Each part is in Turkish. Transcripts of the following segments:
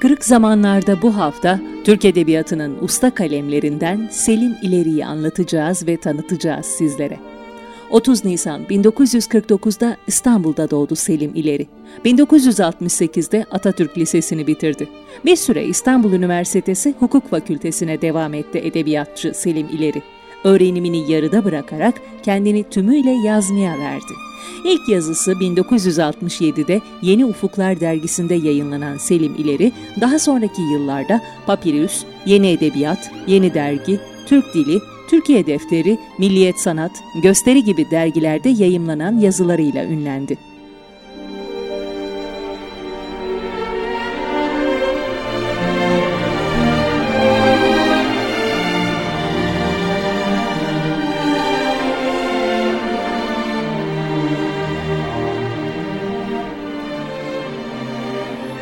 Kırık zamanlarda bu hafta Türk Edebiyatı'nın usta kalemlerinden Selim İleri'yi anlatacağız ve tanıtacağız sizlere. 30 Nisan 1949'da İstanbul'da doğdu Selim İleri. 1968'de Atatürk Lisesi'ni bitirdi. Bir süre İstanbul Üniversitesi Hukuk Fakültesine devam etti edebiyatçı Selim İleri. Öğrenimini yarıda bırakarak kendini tümüyle yazmaya verdi. İlk yazısı 1967'de Yeni Ufuklar dergisinde yayınlanan Selim İleri, daha sonraki yıllarda Papirüs, Yeni Edebiyat, Yeni Dergi, Türk Dili, Türkiye Defteri, Milliyet Sanat, Gösteri gibi dergilerde yayımlanan yazılarıyla ünlendi.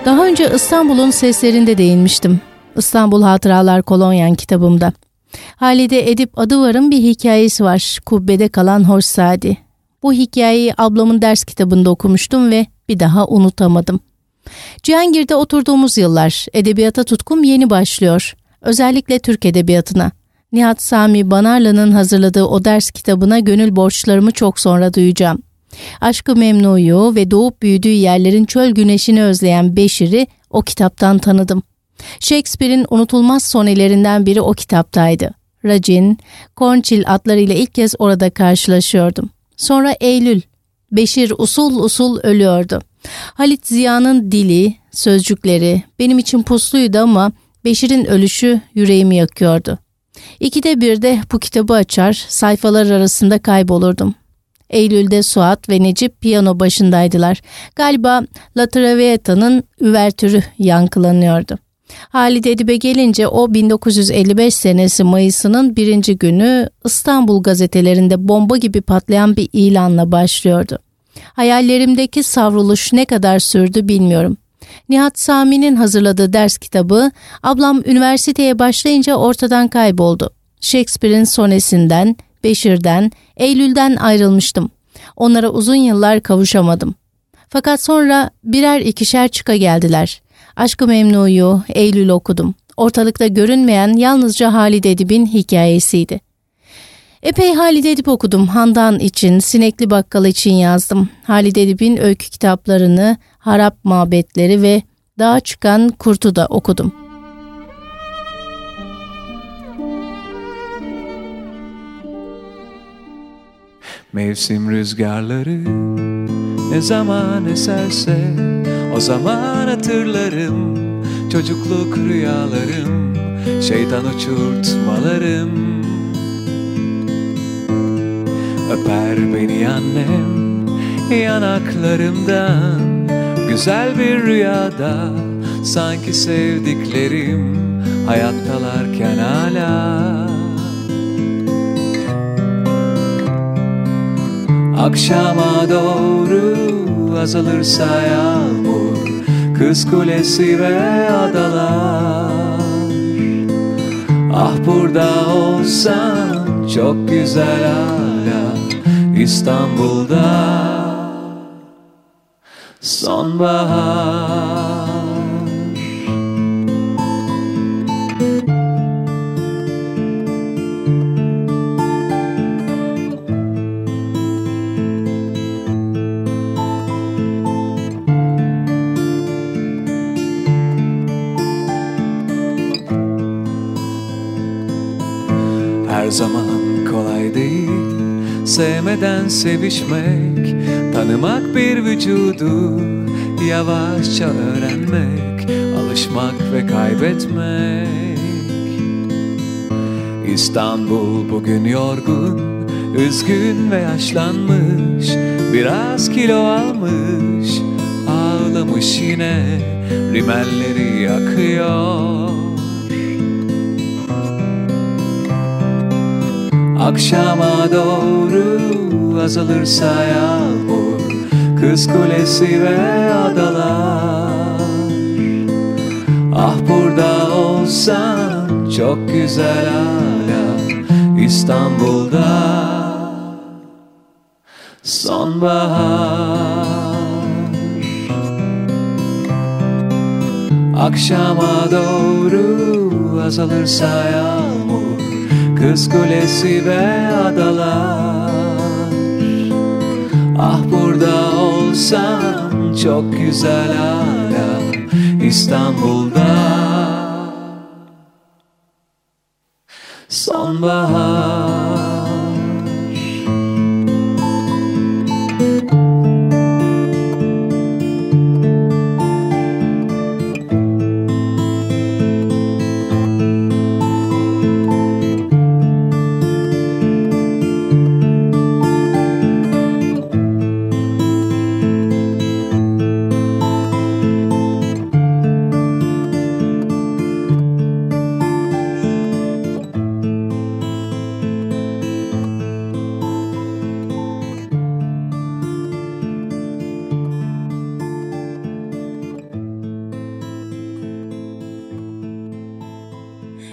Daha önce İstanbul'un seslerinde değinmiştim. İstanbul Hatıralar Kolonyan kitabımda. Halide Edip Adıvar'ın bir hikayesi var. Kubbede kalan hoş Sadi. Bu hikayeyi ablamın ders kitabında okumuştum ve bir daha unutamadım. Cihangir'de oturduğumuz yıllar edebiyata tutkum yeni başlıyor. Özellikle Türk edebiyatına. Nihat Sami Banarlı'nın hazırladığı o ders kitabına gönül borçlarımı çok sonra duyacağım. Aşkı Memnu'yu ve doğup büyüdüğü yerlerin çöl güneşini özleyen Beşir'i o kitaptan tanıdım. Shakespeare'in unutulmaz sonelerinden biri o kitaptaydı. Racin, Cornchill adlarıyla ilk kez orada karşılaşıyordum. Sonra Eylül, Beşir usul usul ölüyordu. Halit Ziya'nın dili, sözcükleri benim için pusluydu ama Beşir'in ölüşü yüreğimi yakıyordu. İkide bir de bu kitabı açar, sayfalar arasında kaybolurdum. Eylül'de Suat ve Necip piyano başındaydılar. Galiba La Traviata'nın üvertürü yankılanıyordu. Halide Edip'e gelince o 1955 senesi Mayıs'ının birinci günü İstanbul gazetelerinde bomba gibi patlayan bir ilanla başlıyordu. Hayallerimdeki savruluş ne kadar sürdü bilmiyorum. Nihat Sami'nin hazırladığı ders kitabı ablam üniversiteye başlayınca ortadan kayboldu. Shakespeare'in sonesinden, Beşir'den, Eylül'den ayrılmıştım. Onlara uzun yıllar kavuşamadım. Fakat sonra birer ikişer çıka geldiler. Aşkı Memnu'yu, Eylül okudum. Ortalıkta görünmeyen yalnızca Halide Edip'in hikayesiydi. Epey Halide Edip okudum. Handan için, Sinekli Bakkal için yazdım. Halide Edip'in öykü kitaplarını, Harap Mabetleri ve Dağa Çıkan Kurt'u da okudum. Mevsim rüzgarları ne zaman eserse o zaman hatırlarım. Çocukluk rüyalarım şeytan uçurtmalarım. Öper beni annem yanaklarımdan. Güzel bir rüyada sanki sevdiklerim hayattalarken hala Akşama doğru azalırsa yağmur Kız kulesi ve adalar. Ah burada olsan çok güzel hala İstanbul'da. Sonbahar zaman kolay değil. Sevmeden sevişmek Tanımak bir vücudu Yavaşça öğrenmek ulaşmak ve kaybetmek. İstanbul bugün yorgun, üzgün ve yaşlanmış Biraz kilo almış, ağlamış yine Rimelleri yakıyor Akşama doğru azalırsa yağmur Kız kulesi ve adalar. Ah burada olsan çok güzel hala İstanbul'da. Sonbahar. Akşama doğru azalırsa yağmur Kız kulesi ve adalar. Ah burada olsam çok güzel hala İstanbul'da. Sonbahar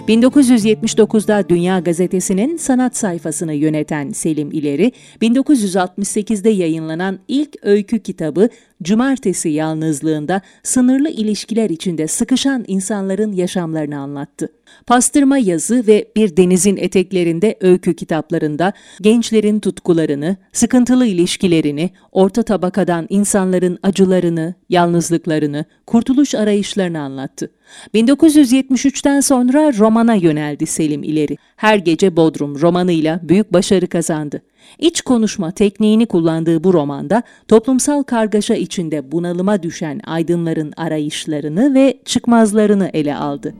...1979'da Dünya Gazetesi'nin sanat sayfasını yöneten Selim İleri... ...1968'de yayınlanan ilk öykü kitabı Cumartesi Yalnızlığında... ...sınırlı ilişkiler içinde sıkışan insanların yaşamlarını anlattı. Pastırma yazı ve Bir Denizin Eteklerinde öykü kitaplarında... ...gençlerin tutkularını, sıkıntılı ilişkilerini... ...orta tabakadan insanların acılarını, yalnızlıklarını, kurtuluş arayışlarını anlattı. 1973'ten sonra romana yöneldi Selim İleri. Her Gece Bodrum romanıyla büyük başarı kazandı. İç konuşma tekniğini kullandığı bu romanda toplumsal kargaşa içinde bunalıma düşen aydınların arayışlarını ve çıkmazlarını ele aldı.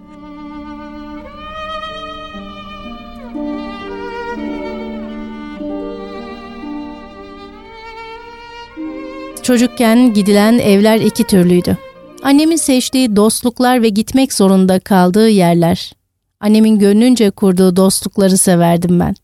Çocukken gidilen evler iki türlüydü. Annemin seçtiği dostluklar ve gitmek zorunda kaldığı yerler. Annemin gönlünce kurduğu dostlukları severdim ben.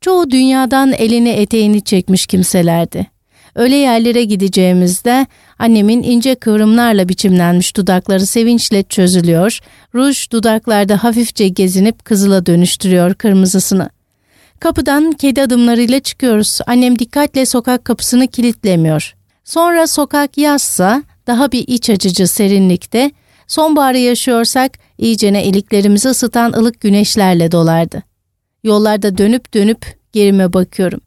Çoğu dünyadan elini eteğini çekmiş kimselerdi. Öyle yerlere gideceğimizde annemin ince kıvrımlarla biçimlenmiş dudakları sevinçle çözülüyor, ruj dudaklarda hafifçe gezinip kızıla dönüştürüyor kırmızısını. Kapıdan kedi adımlarıyla çıkıyoruz. Annem dikkatle sokak kapısını kilitlemiyor. Sonra sokak yazsa daha bir iç açıcı serinlikte, sonbaharı yaşıyorsak iyicene iliklerimizi ısıtan ılık güneşlerle dolardı. Yollarda dönüp dönüp gerime bakıyorum.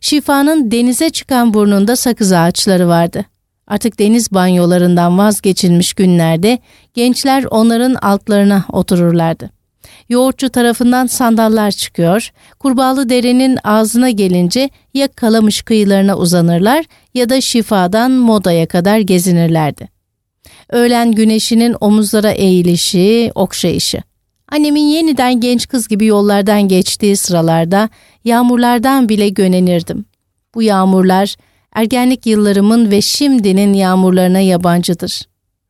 Şifanın denize çıkan burnunda sakız ağaçları vardı. Artık deniz banyolarından vazgeçilmiş günlerde gençler onların altlarına otururlardı. Yoğurtçu tarafından sandallar çıkıyor, kurbağalı derenin ağzına gelince ya kalamış kıyılarına uzanırlar ya da şifadan modaya kadar gezinirlerdi. Öğlen güneşinin omuzlara eğilişi, okşayışı. Annemin yeniden genç kız gibi yollardan geçtiği sıralarda yağmurlardan bile gönenirdim. Bu yağmurlar ergenlik yıllarımın ve şimdinin yağmurlarına yabancıdır.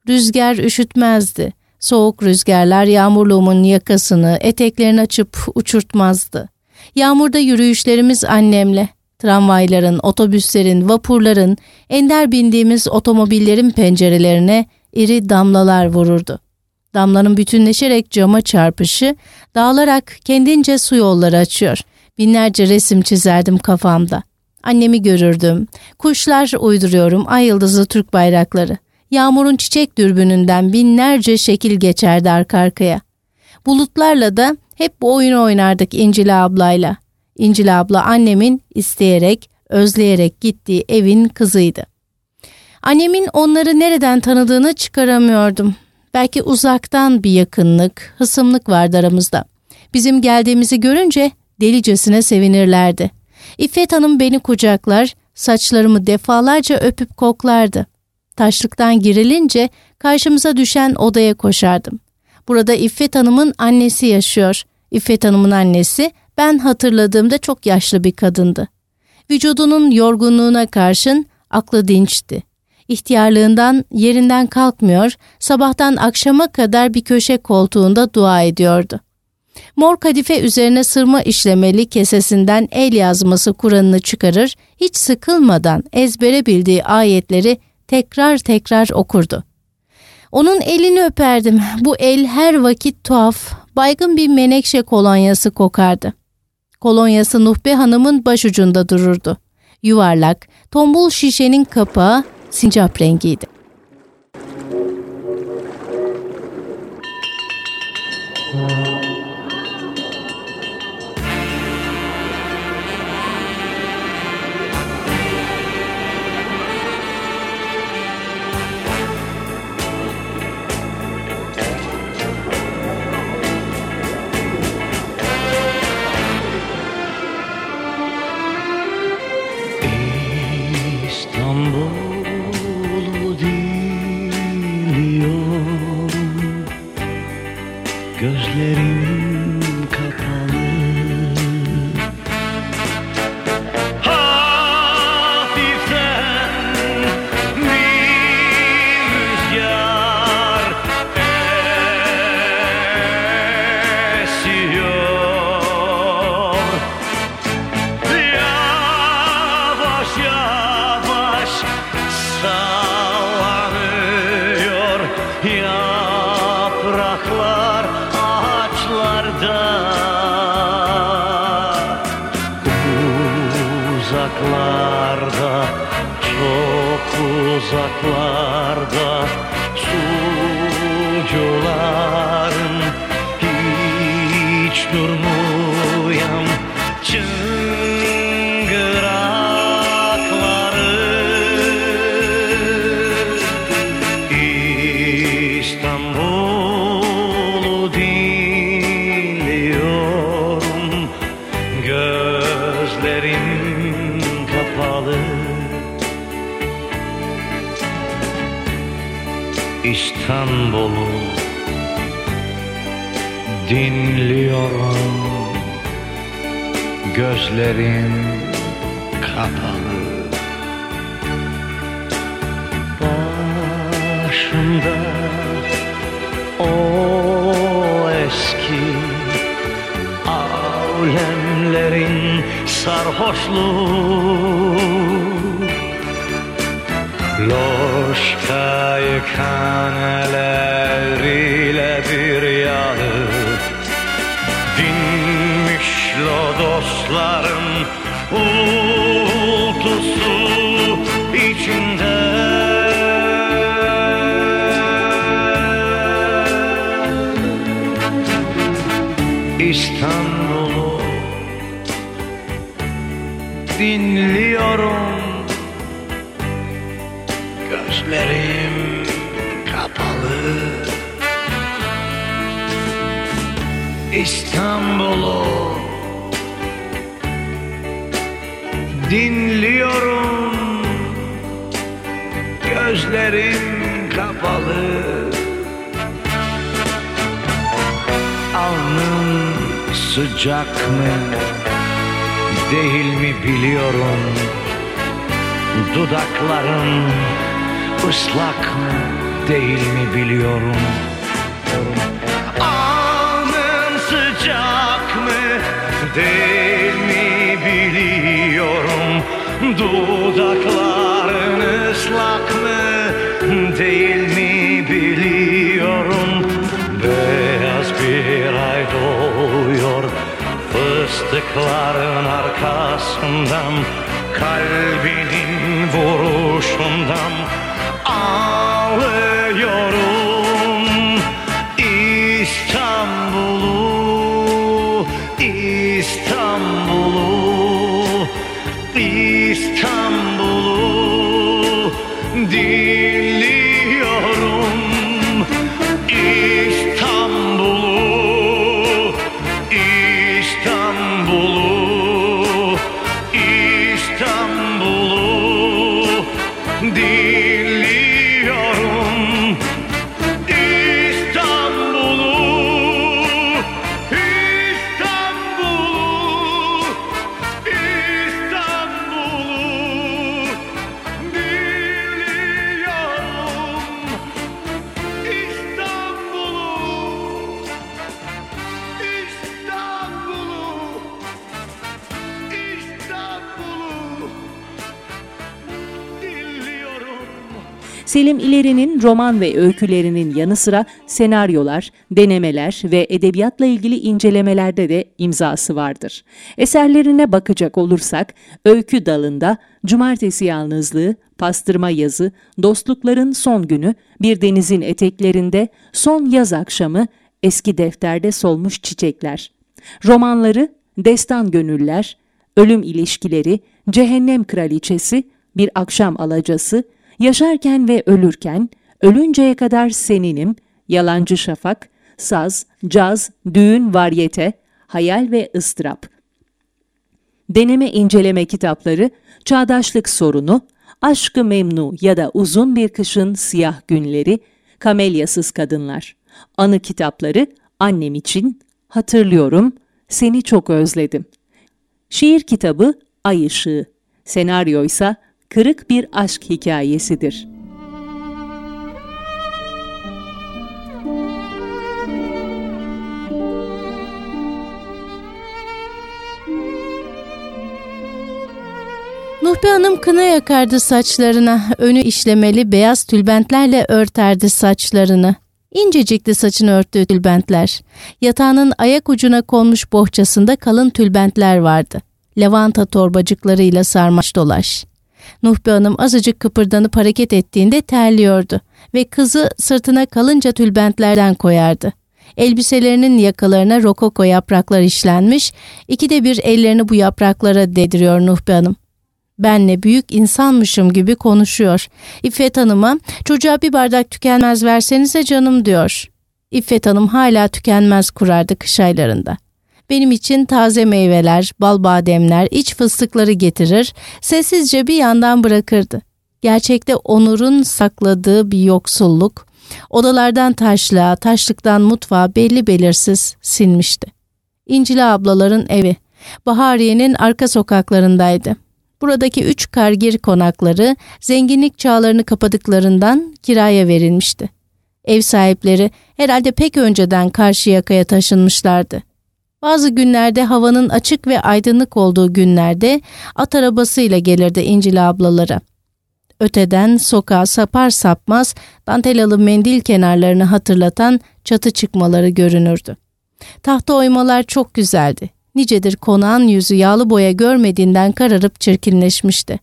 Rüzgar üşütmezdi. Soğuk rüzgarlar yağmurluğumun yakasını, eteklerini açıp uçurtmazdı. Yağmurda yürüyüşlerimiz annemle, tramvayların, otobüslerin, vapurların, ender bindiğimiz otomobillerin pencerelerine iri damlalar vururdu. Damlanın bütünleşerek cama çarpışı, dağılarak kendince su yolları açıyor. Binlerce resim çizerdim kafamda. Annemi görürdüm. Kuşlar uyduruyorum, ay yıldızlı Türk bayrakları. Yağmurun çiçek dürbününden binlerce şekil geçerdi arka arkaya. Bulutlarla da hep bu oyunu oynardık İncil ablayla. İncil abla annemin isteyerek, özleyerek gittiği evin kızıydı. Annemin onları nereden tanıdığını çıkaramıyordum. Belki uzaktan bir yakınlık, hısımlık vardı aramızda. Bizim geldiğimizi görünce delicesine sevinirlerdi. İffet Hanım beni kucaklar, saçlarımı defalarca öpüp koklardı. Taşlıktan girilince karşımıza düşen odaya koşardım. Burada İffet Hanım'ın annesi yaşıyor. İffet Hanım'ın annesi ben hatırladığımda çok yaşlı bir kadındı. Vücudunun yorgunluğuna karşın aklı dinçti. İhtiyarlığından yerinden kalkmıyor, sabahtan akşama kadar bir köşe koltuğunda dua ediyordu. Mor kadife üzerine sırma işlemeli kesesinden el yazması Kur'an'ını çıkarır, hiç sıkılmadan ezbere bildiği ayetleri tekrar tekrar okurdu. Onun elini öperdim. Bu el her vakit tuhaf, baygın bir menekşe kolonyası kokardı. Kolonyası Nuhbe Hanım'ın başucunda dururdu. Yuvarlak, tombul şişenin kapağı sincap rengiydi. Hiç Gözlerim kapalı. Başımda o eski Alemlerin sarhoşluğu. Loşka yıkan elleriyle bir yanı lot sıcak mı değil mi biliyorum. Dudakların ıslak mı değil mi biliyorum. Alnım sıcak mı değil mi biliyorum. Dudakların ıslak mı değil mi biliyorum Fıstıkların arkasından Kalbinin vuruşundan Ağlıyorum roman ve öykülerinin yanı sıra senaryolar, denemeler ve edebiyatla ilgili incelemelerde de imzası vardır. Eserlerine bakacak olursak, öykü dalında Cumartesi Yalnızlığı, Pastırma Yazı, Dostlukların Son Günü, Bir Denizin Eteklerinde, Son Yaz Akşamı, Eski Defterde Solmuş Çiçekler. Romanları Destan Gönüller, Ölüm İlişkileri, Cehennem Kraliçesi, Bir Akşam Alacası, Yaşarken ve Ölürken, Ölünceye Kadar Seninim, Yalancı Şafak, Saz, Caz, Düğün, Varyete, Hayal ve ıstırap. Deneme inceleme kitapları, Çağdaşlık Sorunu, Aşkı Memnu ya da Uzun Bir Kışın Siyah Günleri, Kamelyasız Kadınlar. Anı kitapları, Annem için, Hatırlıyorum, Seni Çok Özledim. Şiir kitabı, Ay Işığı. Senaryo Kırık Bir Aşk Hikayesidir. Nuhbe Hanım kına yakardı saçlarına, önü işlemeli beyaz tülbentlerle örterdi saçlarını. İncecikti saçını örttüğü tülbentler. Yatağının ayak ucuna konmuş bohçasında kalın tülbentler vardı. Lavanta torbacıklarıyla sarmaş dolaş. Nuhbe Hanım azıcık kıpırdanıp hareket ettiğinde terliyordu ve kızı sırtına kalınca tülbentlerden koyardı. Elbiselerinin yakalarına rokoko yapraklar işlenmiş, ikide bir ellerini bu yapraklara dediriyor Nuhbe Hanım benle büyük insanmışım gibi konuşuyor. İffet Hanım'a çocuğa bir bardak tükenmez versenize canım diyor. İffet Hanım hala tükenmez kurardı kış aylarında. Benim için taze meyveler, bal bademler, iç fıstıkları getirir, sessizce bir yandan bırakırdı. Gerçekte Onur'un sakladığı bir yoksulluk, odalardan taşlığa, taşlıktan mutfağa belli belirsiz silmişti. İncila ablaların evi, Bahariye'nin arka sokaklarındaydı. Buradaki üç kargir konakları zenginlik çağlarını kapadıklarından kiraya verilmişti. Ev sahipleri herhalde pek önceden karşı yakaya taşınmışlardı. Bazı günlerde havanın açık ve aydınlık olduğu günlerde at arabasıyla gelirdi İncil ablalara. Öteden sokağa sapar sapmaz dantelalı mendil kenarlarını hatırlatan çatı çıkmaları görünürdü. Tahta oymalar çok güzeldi. Nicedir konağın yüzü yağlı boya görmediğinden kararıp çirkinleşmişti.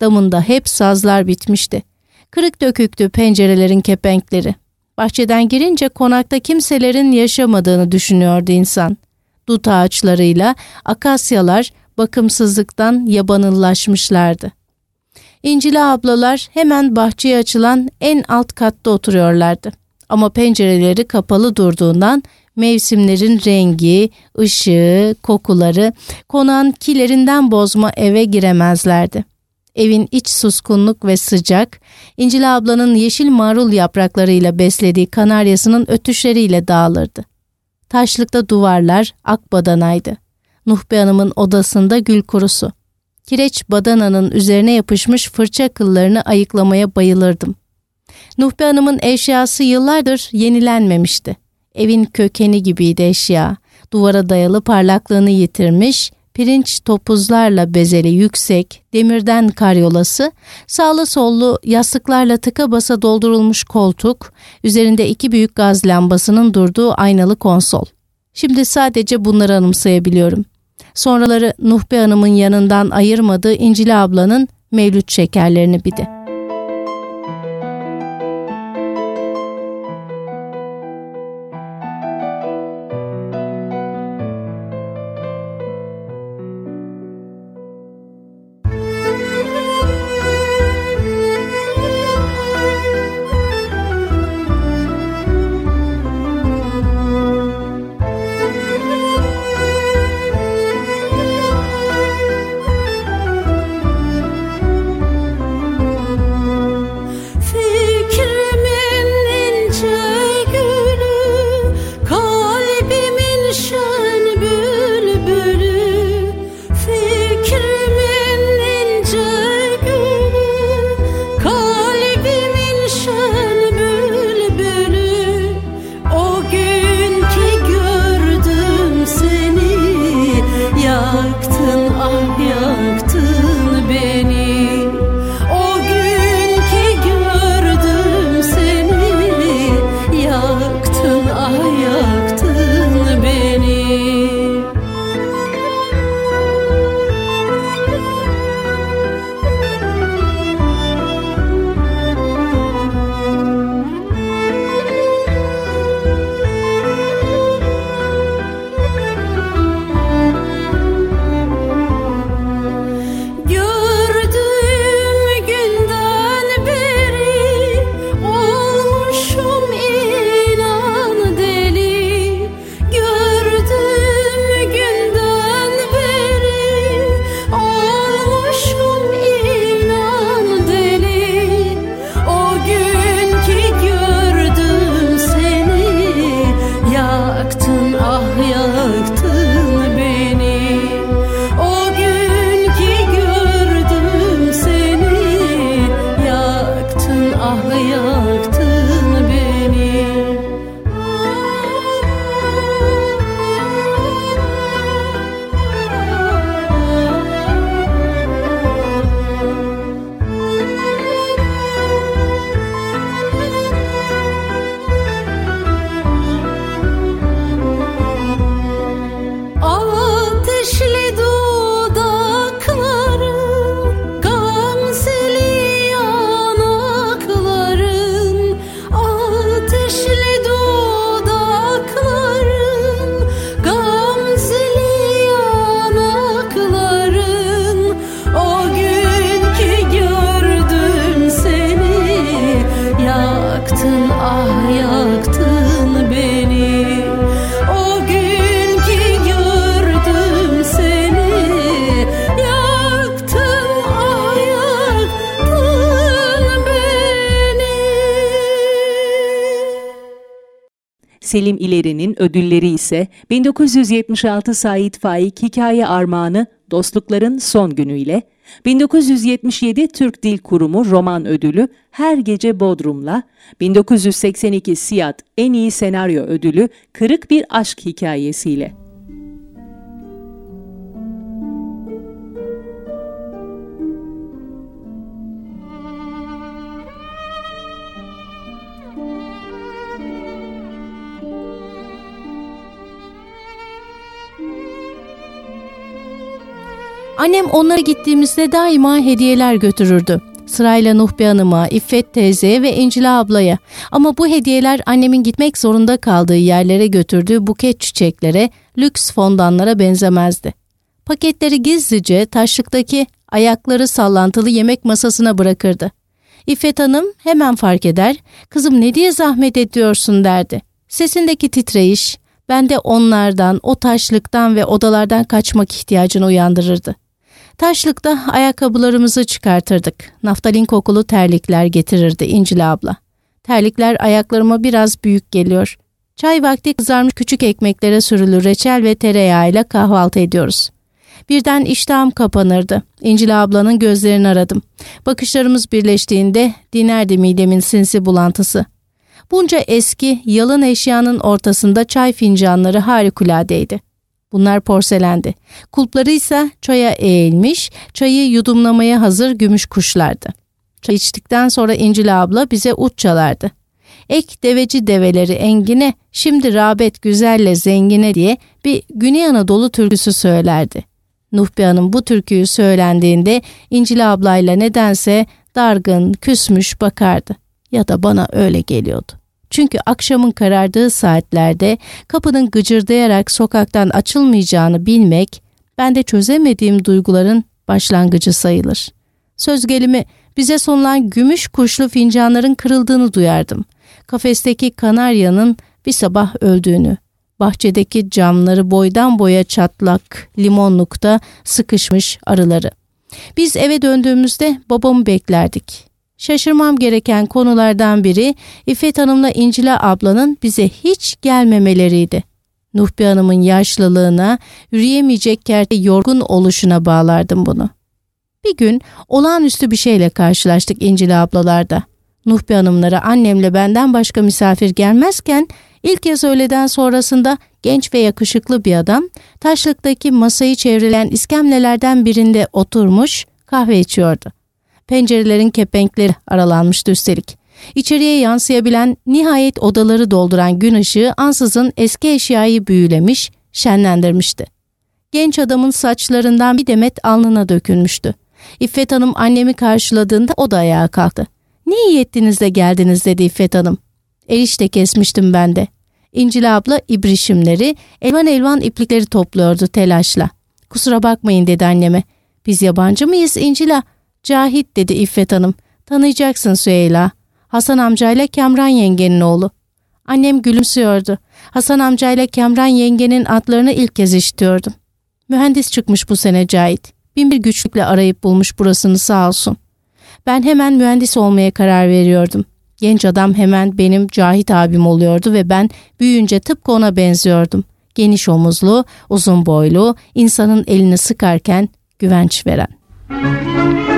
Damında hep sazlar bitmişti. Kırık döküktü pencerelerin kepenkleri. Bahçeden girince konakta kimselerin yaşamadığını düşünüyordu insan. Dut ağaçlarıyla akasyalar bakımsızlıktan yabanıllaşmışlardı. İncila ablalar hemen bahçeye açılan en alt katta oturuyorlardı. Ama pencereleri kapalı durduğundan mevsimlerin rengi, ışığı, kokuları konağın kilerinden bozma eve giremezlerdi. Evin iç suskunluk ve sıcak, İncil ablanın yeşil marul yapraklarıyla beslediği kanaryasının ötüşleriyle dağılırdı. Taşlıkta duvarlar ak badanaydı. Nuhbe Hanım'ın odasında gül kurusu. Kireç badananın üzerine yapışmış fırça kıllarını ayıklamaya bayılırdım. Nuhbe Hanım'ın eşyası yıllardır yenilenmemişti. Evin kökeni gibiydi eşya. Duvara dayalı parlaklığını yitirmiş, pirinç topuzlarla bezeli yüksek, demirden karyolası, sağlı sollu yastıklarla tıka basa doldurulmuş koltuk, üzerinde iki büyük gaz lambasının durduğu aynalı konsol. Şimdi sadece bunları anımsayabiliyorum. Sonraları Nuhbe Hanım'ın yanından ayırmadığı İncil ablanın mevlüt şekerlerini bir de. Selim İleri'nin ödülleri ise 1976 Sait Faik Hikaye Armağanı Dostlukların Son Günü ile 1977 Türk Dil Kurumu Roman Ödülü Her Gece Bodrum'la, 1982 Siyat En İyi Senaryo Ödülü Kırık Bir Aşk Hikayesiyle. Annem onlara gittiğimizde daima hediyeler götürürdü. Sırayla Nuhbi Hanım'a, İffet teyzeye ve İncila ablaya. Ama bu hediyeler annemin gitmek zorunda kaldığı yerlere götürdüğü buket çiçeklere, lüks fondanlara benzemezdi. Paketleri gizlice taşlıktaki ayakları sallantılı yemek masasına bırakırdı. İffet Hanım hemen fark eder, kızım ne diye zahmet ediyorsun derdi. Sesindeki titreyiş, bende onlardan, o taşlıktan ve odalardan kaçmak ihtiyacını uyandırırdı. Taşlıkta ayakkabılarımızı çıkartırdık. Naftalin kokulu terlikler getirirdi İncil abla. Terlikler ayaklarıma biraz büyük geliyor. Çay vakti kızarmış küçük ekmeklere sürülü reçel ve tereyağıyla kahvaltı ediyoruz. Birden iştahım kapanırdı. İncil ablanın gözlerini aradım. Bakışlarımız birleştiğinde dinerdi midemin sinsi bulantısı. Bunca eski, yalın eşyanın ortasında çay fincanları harikuladeydi. Bunlar porselendi. Kulpları ise çaya eğilmiş, çayı yudumlamaya hazır gümüş kuşlardı. Çay içtikten sonra İncil abla bize uç çalardı. Ek deveci develeri Engine, şimdi rağbet güzelle zengine diye bir Güney Anadolu türküsü söylerdi. Nuhbi Hanım bu türküyü söylendiğinde İncil ablayla nedense dargın, küsmüş bakardı. Ya da bana öyle geliyordu. Çünkü akşamın karardığı saatlerde kapının gıcırdayarak sokaktan açılmayacağını bilmek bende çözemediğim duyguların başlangıcı sayılır. Söz gelimi bize sunulan gümüş kuşlu fincanların kırıldığını duyardım. Kafesteki kanaryanın bir sabah öldüğünü, bahçedeki camları boydan boya çatlak, limonlukta sıkışmış arıları. Biz eve döndüğümüzde babamı beklerdik. Şaşırmam gereken konulardan biri İffet Hanım'la İncila ablanın bize hiç gelmemeleriydi. Nuhbi Hanım'ın yaşlılığına, yürüyemeyecek kerte yorgun oluşuna bağlardım bunu. Bir gün olağanüstü bir şeyle karşılaştık İncila ablalarda. Nuhbi Hanımlara annemle benden başka misafir gelmezken ilk kez öğleden sonrasında genç ve yakışıklı bir adam taşlıktaki masayı çevrelen iskemlelerden birinde oturmuş kahve içiyordu. Pencerelerin kepenkleri aralanmıştı üstelik. İçeriye yansıyabilen nihayet odaları dolduran gün ışığı ansızın eski eşyayı büyülemiş, şenlendirmişti. Genç adamın saçlarından bir demet alnına dökülmüştü. İffet Hanım annemi karşıladığında o da ayağa kalktı. Ne iyi ettiniz de geldiniz dedi İffet Hanım. Erişte kesmiştim ben de. İncil abla ibrişimleri, elvan elvan iplikleri topluyordu telaşla. Kusura bakmayın dedi anneme. Biz yabancı mıyız İncil'a? Cahit dedi İffet Hanım. Tanıyacaksın Süheyla. Hasan amcayla Kemran yengenin oğlu. Annem gülümsüyordu. Hasan amcayla Kemran yengenin adlarını ilk kez işitiyordum. Mühendis çıkmış bu sene Cahit. Bin bir güçlükle arayıp bulmuş burasını sağ olsun. Ben hemen mühendis olmaya karar veriyordum. Genç adam hemen benim Cahit abim oluyordu ve ben büyüyünce tıpkı ona benziyordum. Geniş omuzlu, uzun boylu, insanın elini sıkarken güvenç veren. Müzik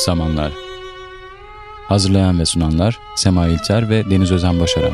Gelecek Zamanlar. Hazırlayan ve sunanlar Sema İlter ve Deniz Özen Başaran.